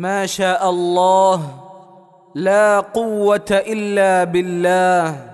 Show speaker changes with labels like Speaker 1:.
Speaker 1: ما شاء الله لا قوة إلا بالله.